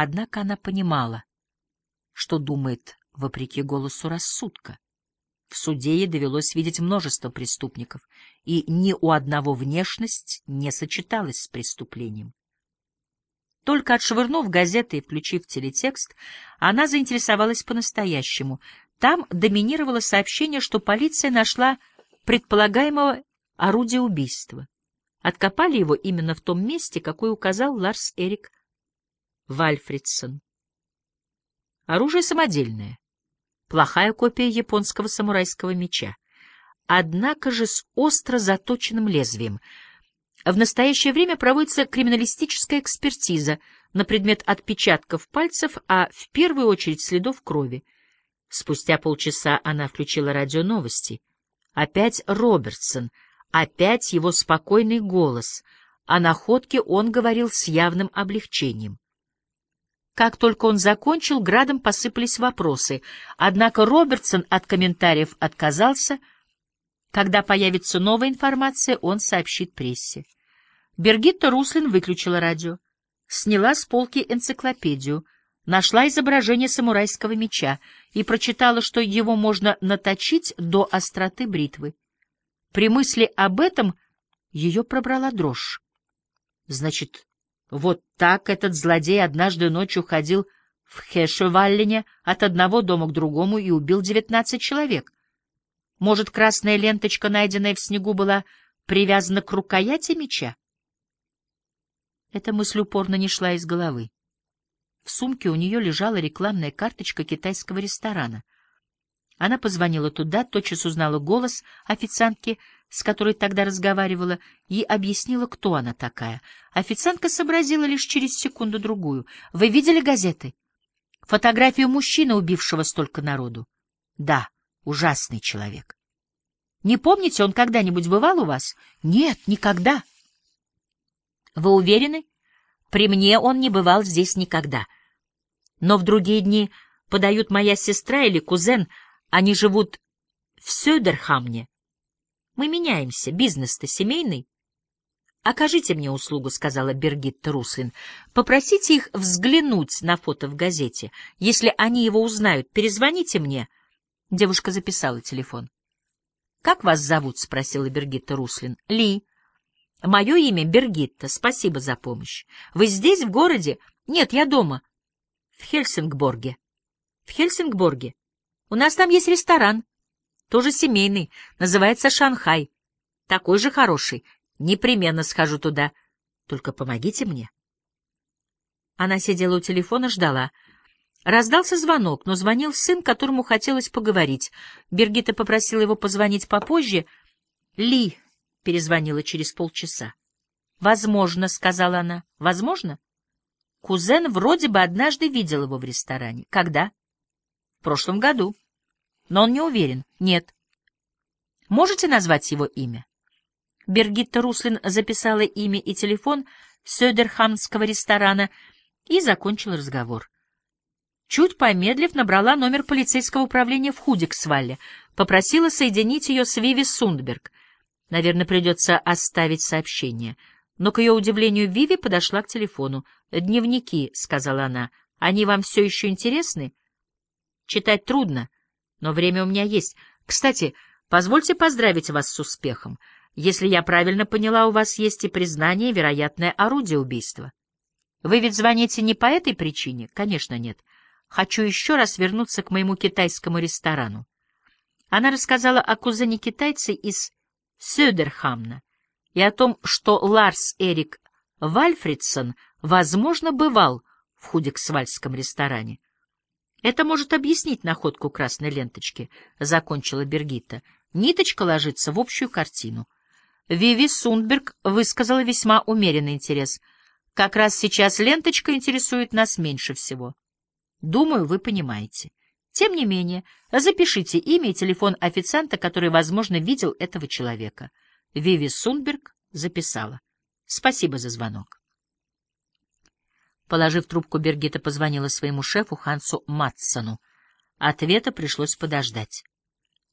Однако она понимала, что думает вопреки голосу рассудка. В суде ей довелось видеть множество преступников, и ни у одного внешность не сочеталась с преступлением. Только отшвырнув газеты и включив телетекст, она заинтересовалась по-настоящему. Там доминировало сообщение, что полиция нашла предполагаемого орудия убийства. Откопали его именно в том месте, какое указал Ларс Эрик Вальфридсон. Оружие самодельное. Плохая копия японского самурайского меча. Однако же с остро заточенным лезвием. В настоящее время проводится криминалистическая экспертиза на предмет отпечатков пальцев, а в первую очередь следов крови. Спустя полчаса она включила радионовости. Опять Робертсон, опять его спокойный голос. О находке он говорил с явным облегчением. Как только он закончил, градом посыпались вопросы, однако Робертсон от комментариев отказался. Когда появится новая информация, он сообщит прессе. Бергитта Руслин выключила радио, сняла с полки энциклопедию, нашла изображение самурайского меча и прочитала, что его можно наточить до остроты бритвы. При мысли об этом ее пробрала дрожь. Значит, вот так этот злодей однажды ночью ходил в Хешеваллене от одного дома к другому и убил девятнадцать человек. Может, красная ленточка, найденная в снегу, была привязана к рукояти меча? Эта мысль упорно не шла из головы. В сумке у нее лежала рекламная карточка китайского ресторана. Она позвонила туда, тотчас узнала голос официантки, с которой тогда разговаривала, и объяснила, кто она такая. Официантка сообразила лишь через секунду-другую. «Вы видели газеты? Фотографию мужчины, убившего столько народу?» «Да, ужасный человек». «Не помните, он когда-нибудь бывал у вас?» «Нет, никогда». «Вы уверены?» «При мне он не бывал здесь никогда. Но в другие дни подают моя сестра или кузен, они живут в Сёдерхамне. Мы меняемся, бизнес-то семейный. «Окажите мне услугу», — сказала Бергитта Руслин. «Попросите их взглянуть на фото в газете. Если они его узнают, перезвоните мне». Девушка записала телефон. «Как вас зовут?» — спросила Бергитта Руслин. «Ли». «Мое имя Бергитта. Спасибо за помощь. Вы здесь, в городе?» «Нет, я дома. В Хельсингборге». «В Хельсингборге? У нас там есть ресторан. Тоже семейный, называется Шанхай. Такой же хороший. Непременно схожу туда. Только помогите мне. Она сидела у телефона, ждала. Раздался звонок, но звонил сын, которому хотелось поговорить. Бергита попросила его позвонить попозже. Ли перезвонила через полчаса. «Возможно», — сказала она. «Возможно?» Кузен вроде бы однажды видел его в ресторане. Когда? В прошлом году. Но он не уверен. Нет. Можете назвать его имя? Бергитта Руслин записала имя и телефон Сёдерхамского ресторана и закончила разговор. Чуть помедлив, набрала номер полицейского управления в Худиксвалле, попросила соединить ее с Виви Сундберг. Наверное, придется оставить сообщение. Но, к ее удивлению, Виви подошла к телефону. «Дневники», — сказала она, — «они вам все еще интересны?» «Читать трудно, но время у меня есть. Кстати, позвольте поздравить вас с успехом. Если я правильно поняла, у вас есть и признание, вероятное орудие убийства. Вы ведь звоните не по этой причине? Конечно, нет. Хочу еще раз вернуться к моему китайскому ресторану. Она рассказала о кузене-китайце из Сёдерхамна и о том, что Ларс Эрик Вальфридсон, возможно, бывал в Худиксвальском ресторане. Это может объяснить находку красной ленточки, — закончила Бергита. Ниточка ложится в общую картину. Виви Сундберг высказала весьма умеренный интерес. Как раз сейчас ленточка интересует нас меньше всего. Думаю, вы понимаете. Тем не менее, запишите имя и телефон официанта, который, возможно, видел этого человека. Виви Сундберг записала. Спасибо за звонок. Положив трубку, Бергита позвонила своему шефу Хансу Матсону. Ответа пришлось подождать.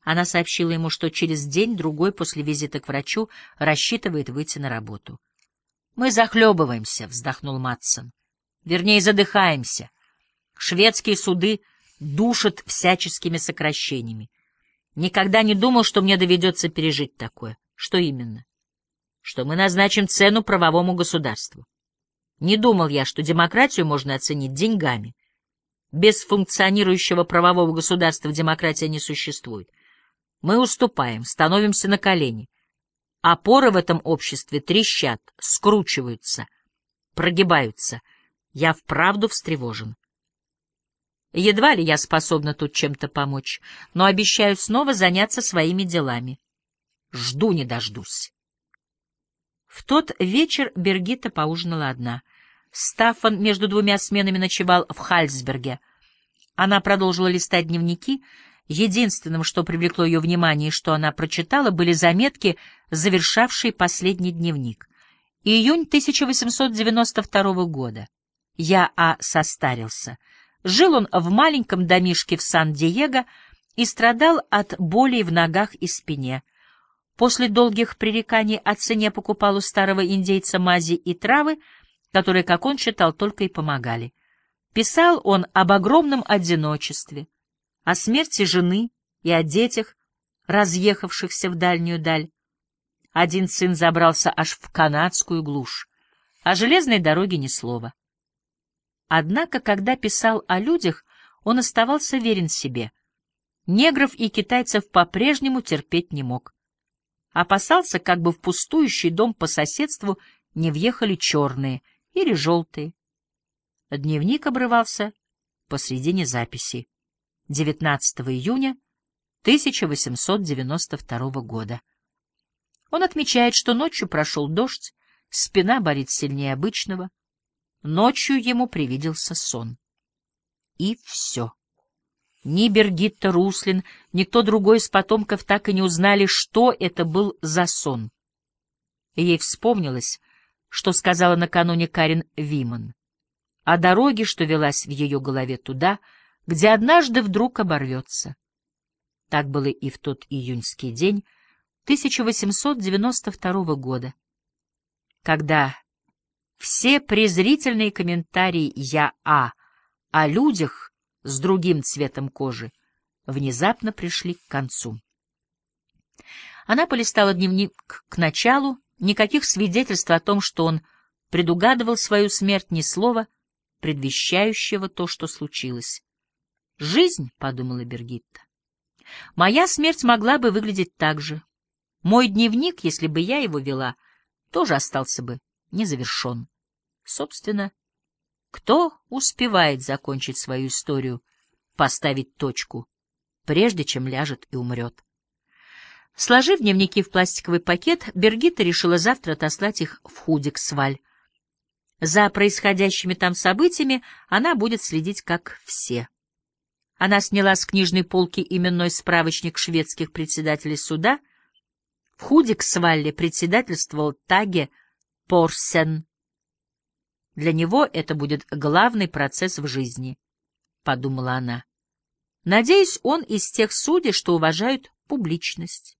Она сообщила ему, что через день-другой после визита к врачу рассчитывает выйти на работу. — Мы захлебываемся, — вздохнул Матсон. — Вернее, задыхаемся. Шведские суды душат всяческими сокращениями. Никогда не думал, что мне доведется пережить такое. Что именно? Что мы назначим цену правовому государству. Не думал я, что демократию можно оценить деньгами. Без функционирующего правового государства демократия не существует. Мы уступаем, становимся на колени. Опоры в этом обществе трещат, скручиваются, прогибаются. Я вправду встревожен. Едва ли я способна тут чем-то помочь, но обещаю снова заняться своими делами. Жду не дождусь. Тот вечер Бергита поужинала одна. Стаффан между двумя сменами ночевал в Хальсберге. Она продолжила листать дневники. Единственным, что привлекло ее внимание и что она прочитала, были заметки, завершавшие последний дневник. Июнь 1892 года. Я А. состарился. Жил он в маленьком домишке в Сан-Диего и страдал от болей в ногах и спине. После долгих пререканий о цене покупал у старого индейца мази и травы, которые, как он считал, только и помогали. Писал он об огромном одиночестве, о смерти жены и о детях, разъехавшихся в дальнюю даль. Один сын забрался аж в канадскую глушь, о железной дороге ни слова. Однако, когда писал о людях, он оставался верен себе. Негров и китайцев по-прежнему терпеть не мог опасался, как бы в пустующий дом по соседству не въехали черные или желтые. Дневник обрывался посредине записи. 19 июня 1892 года. Он отмечает, что ночью прошел дождь, спина болит сильнее обычного. Ночью ему привиделся сон. И все. Ни Бергитта Руслин, ни кто другой из потомков так и не узнали, что это был за сон. ей вспомнилось, что сказала накануне Карин Виман, о дороге, что велась в ее голове туда, где однажды вдруг оборвется. Так было и в тот июньский день 1892 года, когда все презрительные комментарии «Я А» о людях с другим цветом кожи внезапно пришли к концу. Она полистала дневник к началу, никаких свидетельств о том, что он предугадывал свою смерть, ни слова, предвещающего то, что случилось. «Жизнь», — подумала Бергитта, — «моя смерть могла бы выглядеть так же. Мой дневник, если бы я его вела, тоже остался бы незавершен. Собственно, — кто успевает закончить свою историю, поставить точку, прежде чем ляжет и умрет? Сложив дневники в пластиковый пакет, Бергита решила завтра отослать их в Худик-Сваль. За происходящими там событиями она будет следить, как все. Она сняла с книжной полки именной справочник шведских председателей суда. В Худик-Свалле председательствовал Таге Порсен. Для него это будет главный процесс в жизни, — подумала она. Надеюсь, он из тех судей, что уважают публичность.